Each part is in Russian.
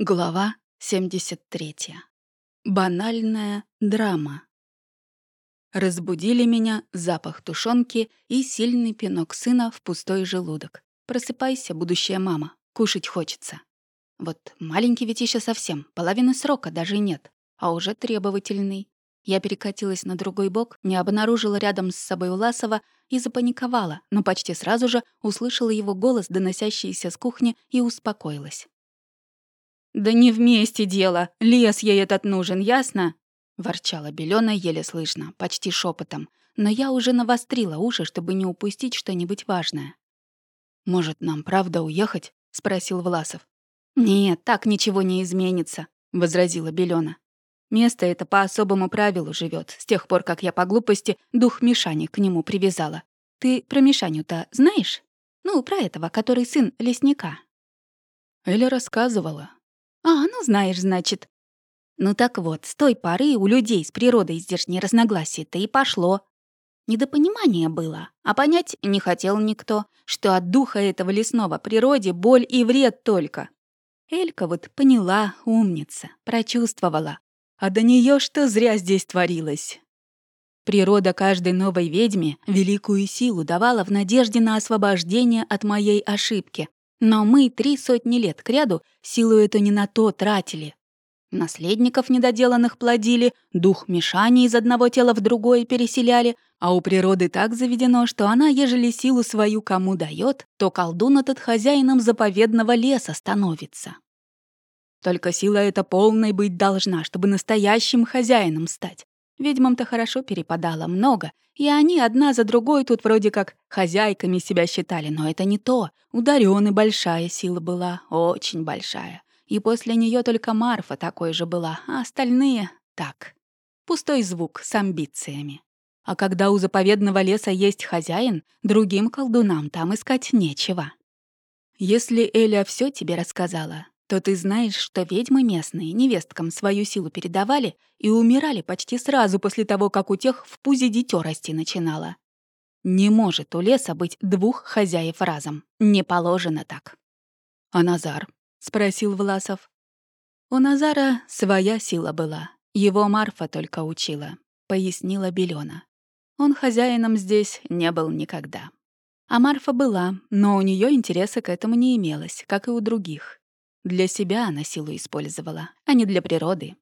Глава 73. Банальная драма. Разбудили меня запах тушенки и сильный пинок сына в пустой желудок. Просыпайся, будущая мама, кушать хочется. Вот маленький ведь еще совсем, половины срока даже нет, а уже требовательный. Я перекатилась на другой бок, не обнаружила рядом с собой Уласова и запаниковала, но почти сразу же услышала его голос, доносящийся с кухни, и успокоилась. «Да не вместе дело. Лес ей этот нужен, ясно?» Ворчала Белена еле слышно, почти шепотом, но я уже навострила уши, чтобы не упустить что-нибудь важное. «Может, нам правда уехать?» — спросил Власов. «Нет, так ничего не изменится», — возразила Белена. «Место это по особому правилу живет, с тех пор, как я по глупости дух Мишани к нему привязала. Ты про Мишаню-то знаешь? Ну, про этого, который сын лесника». Эля рассказывала, «А, ну знаешь, значит». Ну так вот, с той поры у людей с природой здешние разногласия-то и пошло. Недопонимание было, а понять не хотел никто, что от духа этого лесного природе боль и вред только. Элька вот поняла, умница, прочувствовала. А до нее что зря здесь творилось? Природа каждой новой ведьме великую силу давала в надежде на освобождение от моей ошибки. Но мы три сотни лет кряду силу эту не на то тратили. Наследников недоделанных плодили, дух мешаний из одного тела в другое переселяли, а у природы так заведено, что она, ежели силу свою кому дает, то колдун этот хозяином заповедного леса становится. Только сила эта полной быть должна, чтобы настоящим хозяином стать. Ведьмам-то хорошо перепадало много, и они одна за другой тут вроде как хозяйками себя считали, но это не то. У Дарёны большая сила была, очень большая. И после нее только Марфа такой же была, а остальные — так. Пустой звук с амбициями. А когда у заповедного леса есть хозяин, другим колдунам там искать нечего. Если Эля все тебе рассказала, то ты знаешь, что ведьмы местные невесткам свою силу передавали и умирали почти сразу после того, как у тех в пузе дитё расти начинало. Не может у леса быть двух хозяев разом. Не положено так. «А Назар?» — спросил Власов. «У Назара своя сила была. Его Марфа только учила», — пояснила Белена. «Он хозяином здесь не был никогда». А Марфа была, но у нее интереса к этому не имелось, как и у других. Для себя она силу использовала, а не для природы.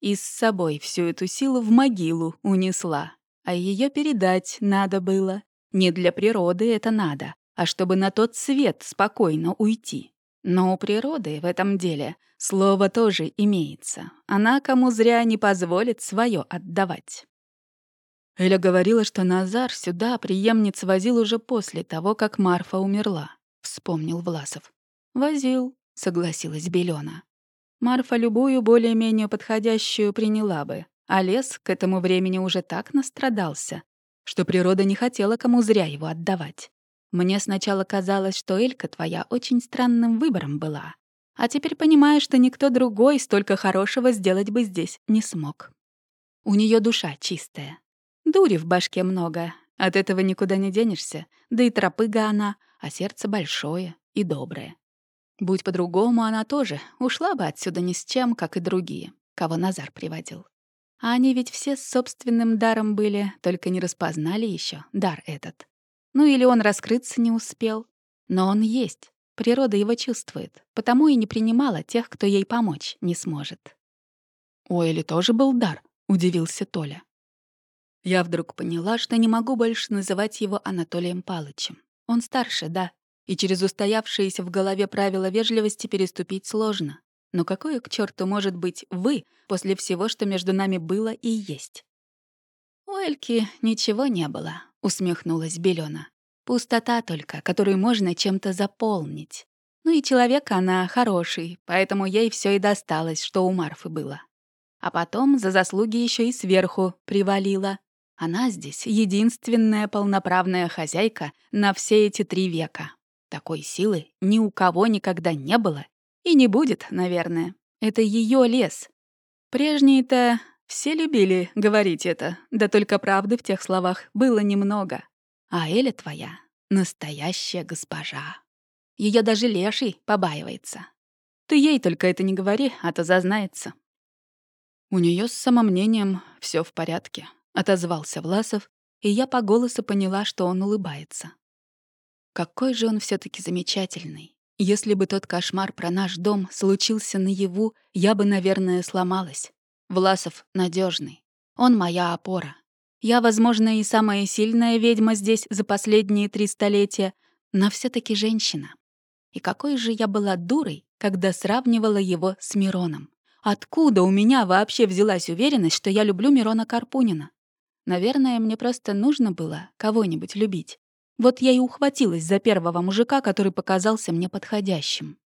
И с собой всю эту силу в могилу унесла. А ее передать надо было. Не для природы это надо, а чтобы на тот свет спокойно уйти. Но у природы в этом деле слово тоже имеется. Она кому зря не позволит свое отдавать. Эля говорила, что Назар сюда преемниц возил уже после того, как Марфа умерла, вспомнил Власов. Возил, — согласилась Белена. Марфа любую более-менее подходящую приняла бы, а лес к этому времени уже так настрадался, что природа не хотела кому зря его отдавать. Мне сначала казалось, что Элька твоя очень странным выбором была, а теперь понимаю, что никто другой столько хорошего сделать бы здесь не смог. У нее душа чистая. Дури в башке много, от этого никуда не денешься, да и тропыга она, а сердце большое и доброе. Будь по-другому, она тоже ушла бы отсюда ни с чем, как и другие, кого Назар приводил. А они ведь все с собственным даром были, только не распознали еще дар этот. Ну или он раскрыться не успел. Но он есть, природа его чувствует, потому и не принимала тех, кто ей помочь не сможет. «У Эли тоже был дар», — удивился Толя. Я вдруг поняла, что не могу больше называть его Анатолием Палычем. Он старше, да, и через устоявшиеся в голове правила вежливости переступить сложно. Но какое к черту может быть «вы» после всего, что между нами было и есть? «У Эльки ничего не было», — усмехнулась Белена. «Пустота только, которую можно чем-то заполнить. Ну и человек она хороший, поэтому ей все и досталось, что у Марфы было. А потом за заслуги еще и сверху привалила. Она здесь единственная полноправная хозяйка на все эти три века. Такой силы ни у кого никогда не было и не будет, наверное. Это ее лес. Прежние-то все любили говорить это, да только правды в тех словах было немного. А Эля твоя — настоящая госпожа. Ее даже леший побаивается. Ты ей только это не говори, а то зазнается. У нее с самомнением все в порядке, отозвался Власов, и я по голосу поняла, что он улыбается. Какой же он все таки замечательный. Если бы тот кошмар про наш дом случился наяву, я бы, наверное, сломалась. Власов надежный. Он моя опора. Я, возможно, и самая сильная ведьма здесь за последние три столетия, но все таки женщина. И какой же я была дурой, когда сравнивала его с Мироном. Откуда у меня вообще взялась уверенность, что я люблю Мирона Карпунина? Наверное, мне просто нужно было кого-нибудь любить. Вот я и ухватилась за первого мужика, который показался мне подходящим.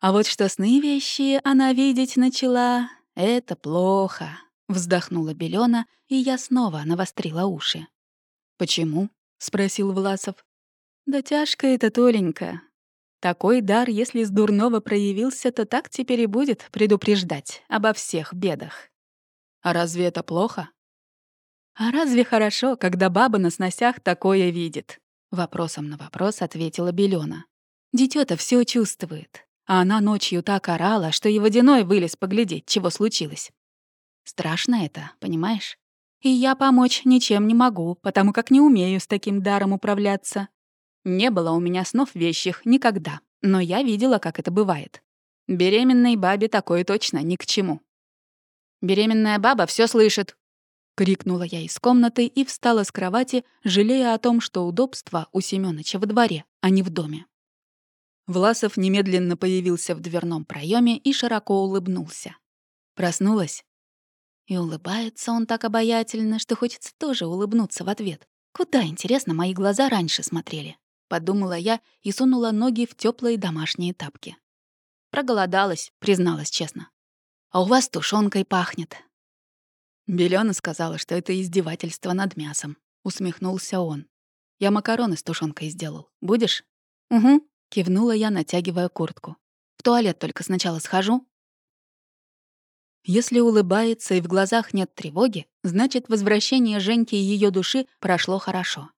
А вот что сны вещи она видеть начала, это плохо. Вздохнула Белена, и я снова навострила уши. «Почему?» — спросил Власов. «Да тяжко это, Толенька. Такой дар, если с дурного проявился, то так теперь и будет предупреждать обо всех бедах. А разве это плохо? А разве хорошо, когда баба на сносях такое видит? Вопросом на вопрос ответила Белена. Дитё-то всё чувствует. А она ночью так орала, что и водяной вылез поглядеть, чего случилось. Страшно это, понимаешь? И я помочь ничем не могу, потому как не умею с таким даром управляться. Не было у меня снов вещих никогда, но я видела, как это бывает. Беременной бабе такое точно ни к чему. «Беременная баба все слышит!» — крикнула я из комнаты и встала с кровати, жалея о том, что удобство у Семёныча в дворе, а не в доме. Власов немедленно появился в дверном проеме и широко улыбнулся. Проснулась. И улыбается он так обаятельно, что хочется тоже улыбнуться в ответ. Куда, интересно, мои глаза раньше смотрели? подумала я и сунула ноги в теплые домашние тапки. Проголодалась, призналась честно. А у вас тушенкой пахнет. Белена сказала, что это издевательство над мясом. Усмехнулся он. Я макароны с тушенкой сделал. Будешь? Угу, кивнула я, натягивая куртку. В туалет только сначала схожу. Если улыбается и в глазах нет тревоги, значит, возвращение Женьки и ее души прошло хорошо.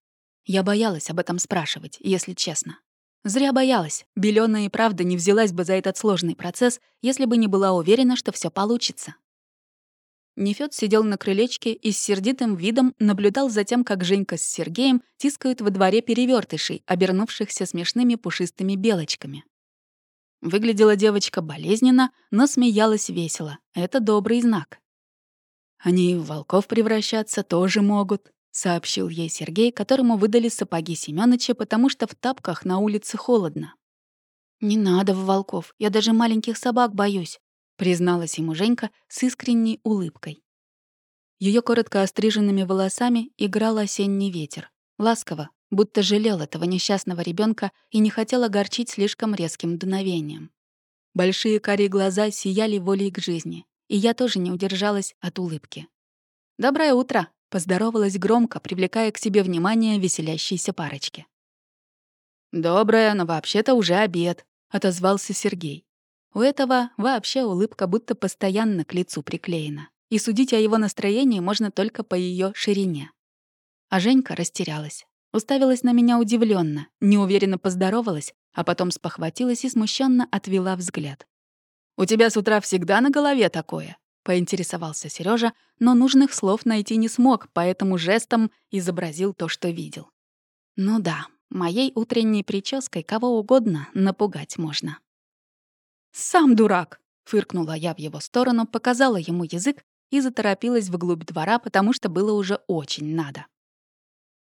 Я боялась об этом спрашивать, если честно. Зря боялась. Белёна и правда не взялась бы за этот сложный процесс, если бы не была уверена, что все получится. Нефёд сидел на крылечке и с сердитым видом наблюдал за тем, как Женька с Сергеем тискают во дворе перевертышей, обернувшихся смешными пушистыми белочками. Выглядела девочка болезненно, но смеялась весело. Это добрый знак. Они в волков превращаться тоже могут, — сообщил ей Сергей, которому выдали сапоги Семёныча, потому что в тапках на улице холодно. «Не надо в волков, я даже маленьких собак боюсь», — призналась ему Женька с искренней улыбкой. Ее коротко остриженными волосами играл осенний ветер. Ласково, будто жалел этого несчастного ребенка и не хотел огорчить слишком резким дуновением. Большие карие глаза сияли волей к жизни, и я тоже не удержалась от улыбки. «Доброе утро!» Поздоровалась громко, привлекая к себе внимание веселящейся парочки. «Доброе, но вообще-то уже обед», — отозвался Сергей. У этого вообще улыбка будто постоянно к лицу приклеена, и судить о его настроении можно только по ее ширине. А Женька растерялась, уставилась на меня удивленно, неуверенно поздоровалась, а потом спохватилась и смущенно отвела взгляд. «У тебя с утра всегда на голове такое?» поинтересовался Сережа, но нужных слов найти не смог, поэтому жестом изобразил то, что видел. Ну да, моей утренней прической кого угодно напугать можно. «Сам дурак!» — фыркнула я в его сторону, показала ему язык и заторопилась вглубь двора, потому что было уже очень надо.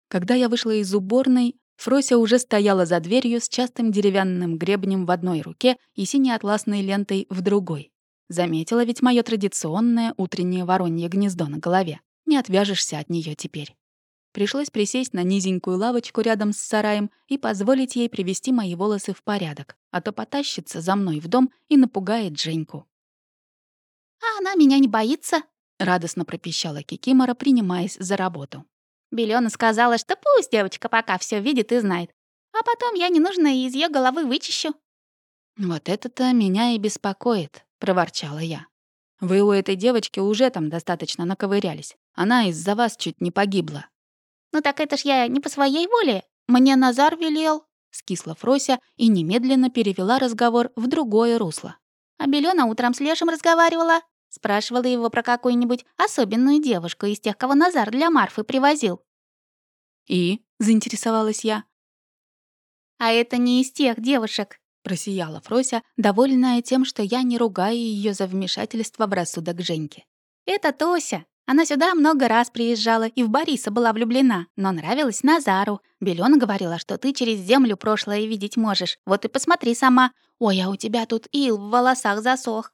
Когда я вышла из уборной, Фрося уже стояла за дверью с частым деревянным гребнем в одной руке и синей атласной лентой в другой. Заметила ведь мое традиционное утреннее воронье гнездо на голове. Не отвяжешься от нее теперь. Пришлось присесть на низенькую лавочку рядом с сараем и позволить ей привести мои волосы в порядок, а то потащится за мной в дом и напугает Женьку. «А она меня не боится», — радостно пропищала Кикимора, принимаясь за работу. Белена сказала, что пусть девочка пока все видит и знает, а потом я ненужное из ее головы вычищу. Вот это-то меня и беспокоит проворчала я. «Вы у этой девочки уже там достаточно наковырялись. Она из-за вас чуть не погибла». «Ну так это ж я не по своей воле. Мне Назар велел», скисла Фрося и немедленно перевела разговор в другое русло. «А Белёна утром с Лешем разговаривала. Спрашивала его про какую-нибудь особенную девушку из тех, кого Назар для Марфы привозил». «И?» — заинтересовалась я. «А это не из тех девушек», — просияла Фрося, довольная тем, что я не ругаю ее за вмешательство в рассудок Женьки. «Это Тося. Она сюда много раз приезжала и в Бориса была влюблена, но нравилась Назару. Белёна говорила, что ты через землю прошлое видеть можешь. Вот и посмотри сама. Ой, а у тебя тут ил в волосах засох».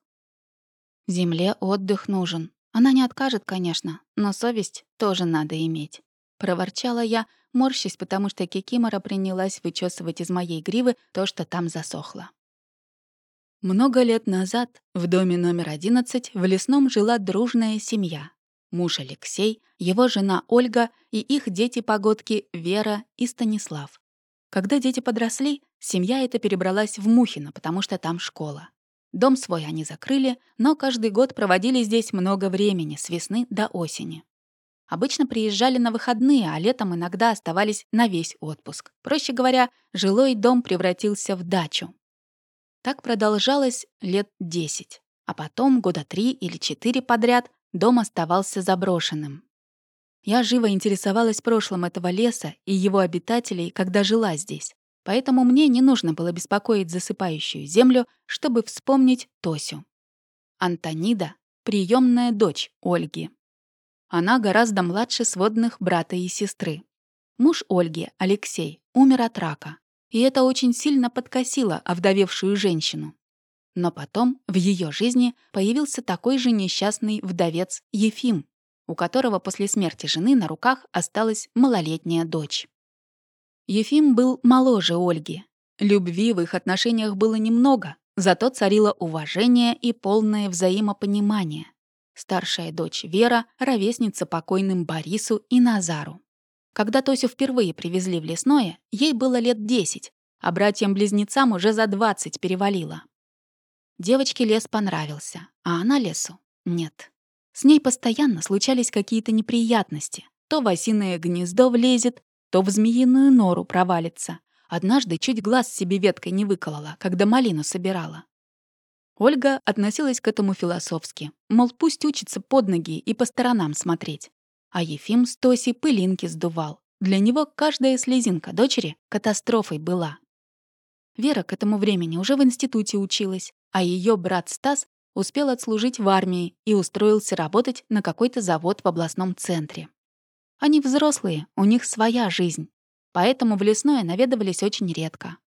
Земле отдых нужен. Она не откажет, конечно, но совесть тоже надо иметь. Проворчала я, морщась, потому что Кикимора принялась вычесывать из моей гривы то, что там засохло. Много лет назад в доме номер 11 в лесном жила дружная семья. Муж Алексей, его жена Ольга и их дети-погодки Вера и Станислав. Когда дети подросли, семья эта перебралась в Мухино, потому что там школа. Дом свой они закрыли, но каждый год проводили здесь много времени, с весны до осени. Обычно приезжали на выходные, а летом иногда оставались на весь отпуск. Проще говоря, жилой дом превратился в дачу. Так продолжалось лет десять. А потом, года три или четыре подряд, дом оставался заброшенным. Я живо интересовалась прошлым этого леса и его обитателей, когда жила здесь. Поэтому мне не нужно было беспокоить засыпающую землю, чтобы вспомнить Тосю. Антонида — приемная дочь Ольги. Она гораздо младше сводных брата и сестры. Муж Ольги, Алексей, умер от рака, и это очень сильно подкосило овдовевшую женщину. Но потом в ее жизни появился такой же несчастный вдовец Ефим, у которого после смерти жены на руках осталась малолетняя дочь. Ефим был моложе Ольги. Любви в их отношениях было немного, зато царило уважение и полное взаимопонимание — Старшая дочь Вера — ровесница покойным Борису и Назару. Когда Тосю впервые привезли в лесное, ей было лет 10, а братьям-близнецам уже за 20 перевалило. Девочке лес понравился, а она лесу — нет. С ней постоянно случались какие-то неприятности. То в осиное гнездо влезет, то в змеиную нору провалится. Однажды чуть глаз себе веткой не выколола, когда малину собирала. Ольга относилась к этому философски, мол, пусть учится под ноги и по сторонам смотреть. А Ефим с Тоси пылинки сдувал. Для него каждая слезинка дочери катастрофой была. Вера к этому времени уже в институте училась, а ее брат Стас успел отслужить в армии и устроился работать на какой-то завод в областном центре. Они взрослые, у них своя жизнь, поэтому в лесное наведывались очень редко.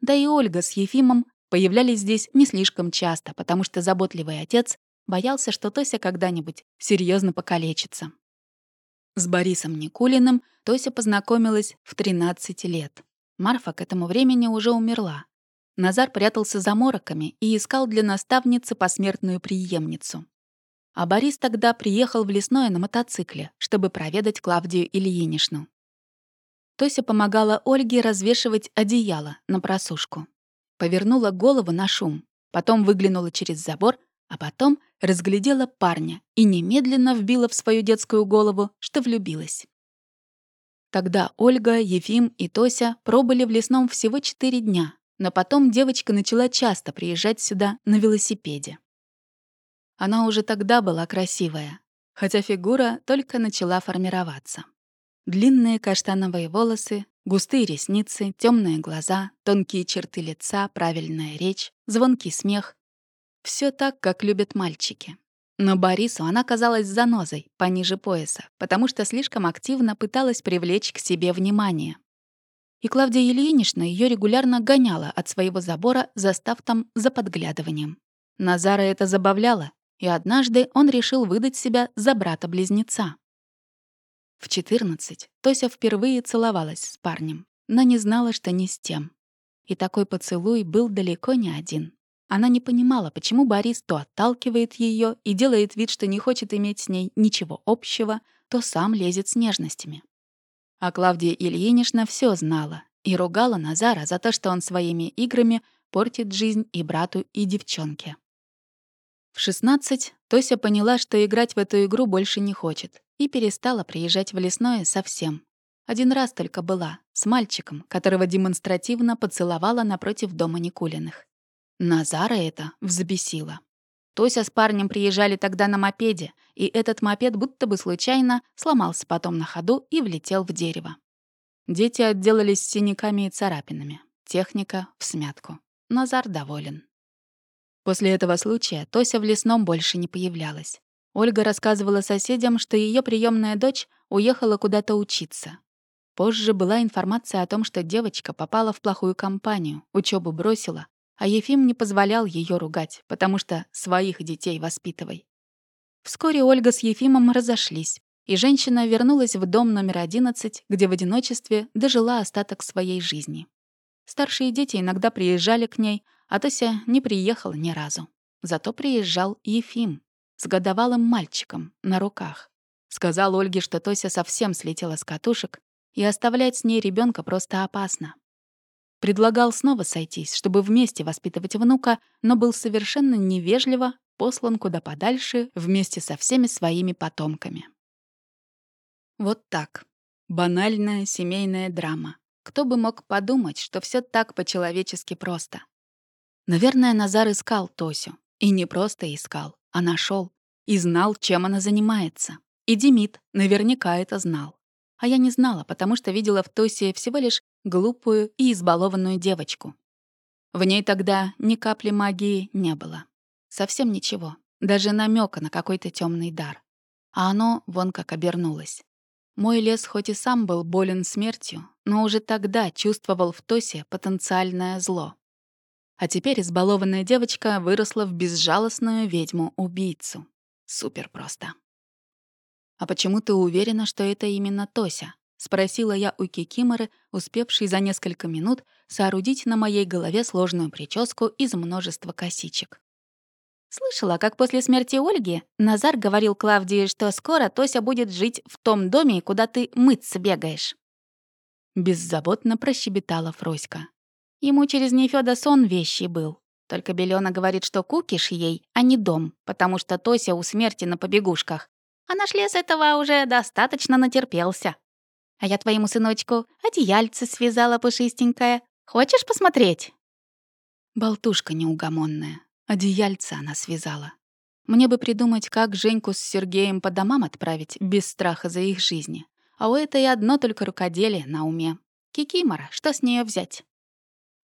Да и Ольга с Ефимом появлялись здесь не слишком часто, потому что заботливый отец боялся, что Тося когда-нибудь серьезно покалечится. С Борисом Никулиным Тося познакомилась в 13 лет. Марфа к этому времени уже умерла. Назар прятался за мороками и искал для наставницы посмертную преемницу. А Борис тогда приехал в лесное на мотоцикле, чтобы проведать Клавдию Ильинишну. Тося помогала Ольге развешивать одеяло на просушку повернула голову на шум, потом выглянула через забор, а потом разглядела парня и немедленно вбила в свою детскую голову, что влюбилась. Тогда Ольга, Ефим и Тося пробыли в лесном всего четыре дня, но потом девочка начала часто приезжать сюда на велосипеде. Она уже тогда была красивая, хотя фигура только начала формироваться. Длинные каштановые волосы, Густые ресницы, темные глаза, тонкие черты лица, правильная речь, звонкий смех. Все так, как любят мальчики. Но Борису она казалась занозой, пониже пояса, потому что слишком активно пыталась привлечь к себе внимание. И Клавдия Ильинична ее регулярно гоняла от своего забора, застав там за подглядыванием. Назара это забавляло, и однажды он решил выдать себя за брата-близнеца. В 14 Тося впервые целовалась с парнем, но не знала, что не с тем. И такой поцелуй был далеко не один. Она не понимала, почему Борис то отталкивает ее и делает вид, что не хочет иметь с ней ничего общего, то сам лезет с нежностями. А Клавдия Ильинична все знала и ругала Назара за то, что он своими играми портит жизнь и брату, и девчонке. В 16 Тося поняла, что играть в эту игру больше не хочет, и перестала приезжать в лесное совсем. Один раз только была, с мальчиком, которого демонстративно поцеловала напротив дома Никулиных. Назара это взбесило. Тося с парнем приезжали тогда на мопеде, и этот мопед будто бы случайно сломался потом на ходу и влетел в дерево. Дети отделались синяками и царапинами. Техника в смятку. Назар доволен. После этого случая Тося в лесном больше не появлялась. Ольга рассказывала соседям, что ее приемная дочь уехала куда-то учиться. Позже была информация о том, что девочка попала в плохую компанию, учебу бросила, а Ефим не позволял ее ругать, потому что своих детей воспитывай. Вскоре Ольга с Ефимом разошлись, и женщина вернулась в дом номер 11, где в одиночестве дожила остаток своей жизни. Старшие дети иногда приезжали к ней, а Тося не приехала ни разу. Зато приезжал Ефим с годовалым мальчиком на руках. Сказал Ольге, что Тося совсем слетела с катушек, и оставлять с ней ребенка просто опасно. Предлагал снова сойтись, чтобы вместе воспитывать внука, но был совершенно невежливо послан куда подальше вместе со всеми своими потомками. Вот так. Банальная семейная драма. Кто бы мог подумать, что все так по-человечески просто. Наверное, Назар искал Тосю. И не просто искал, а нашел И знал, чем она занимается. И Демид наверняка это знал. А я не знала, потому что видела в Тосе всего лишь глупую и избалованную девочку. В ней тогда ни капли магии не было. Совсем ничего, даже намека на какой-то темный дар. А оно вон как обернулось. Мой лес хоть и сам был болен смертью, но уже тогда чувствовал в Тосе потенциальное зло. А теперь избалованная девочка выросла в безжалостную ведьму-убийцу. Супер просто. «А почему ты уверена, что это именно Тося?» — спросила я у Кикиморы, успевшей за несколько минут соорудить на моей голове сложную прическу из множества косичек. Слышала, как после смерти Ольги Назар говорил Клавдии, что скоро Тося будет жить в том доме, куда ты мыться бегаешь. Беззаботно прощебетала Фроська. Ему через Нефёда сон вещий был. Только Белена говорит, что кукиш ей, а не дом, потому что Тося у смерти на побегушках, а наш лес этого уже достаточно натерпелся. А я твоему сыночку одеяльце связала пушистенькое. Хочешь посмотреть?» Болтушка неугомонная. Одеяльце она связала. Мне бы придумать, как Женьку с Сергеем по домам отправить без страха за их жизни. А у этой одно только рукоделие на уме. Кикимора, что с нее взять?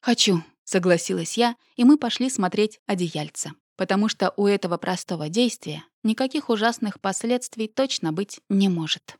«Хочу», — согласилась я, и мы пошли смотреть одеяльце потому что у этого простого действия никаких ужасных последствий точно быть не может.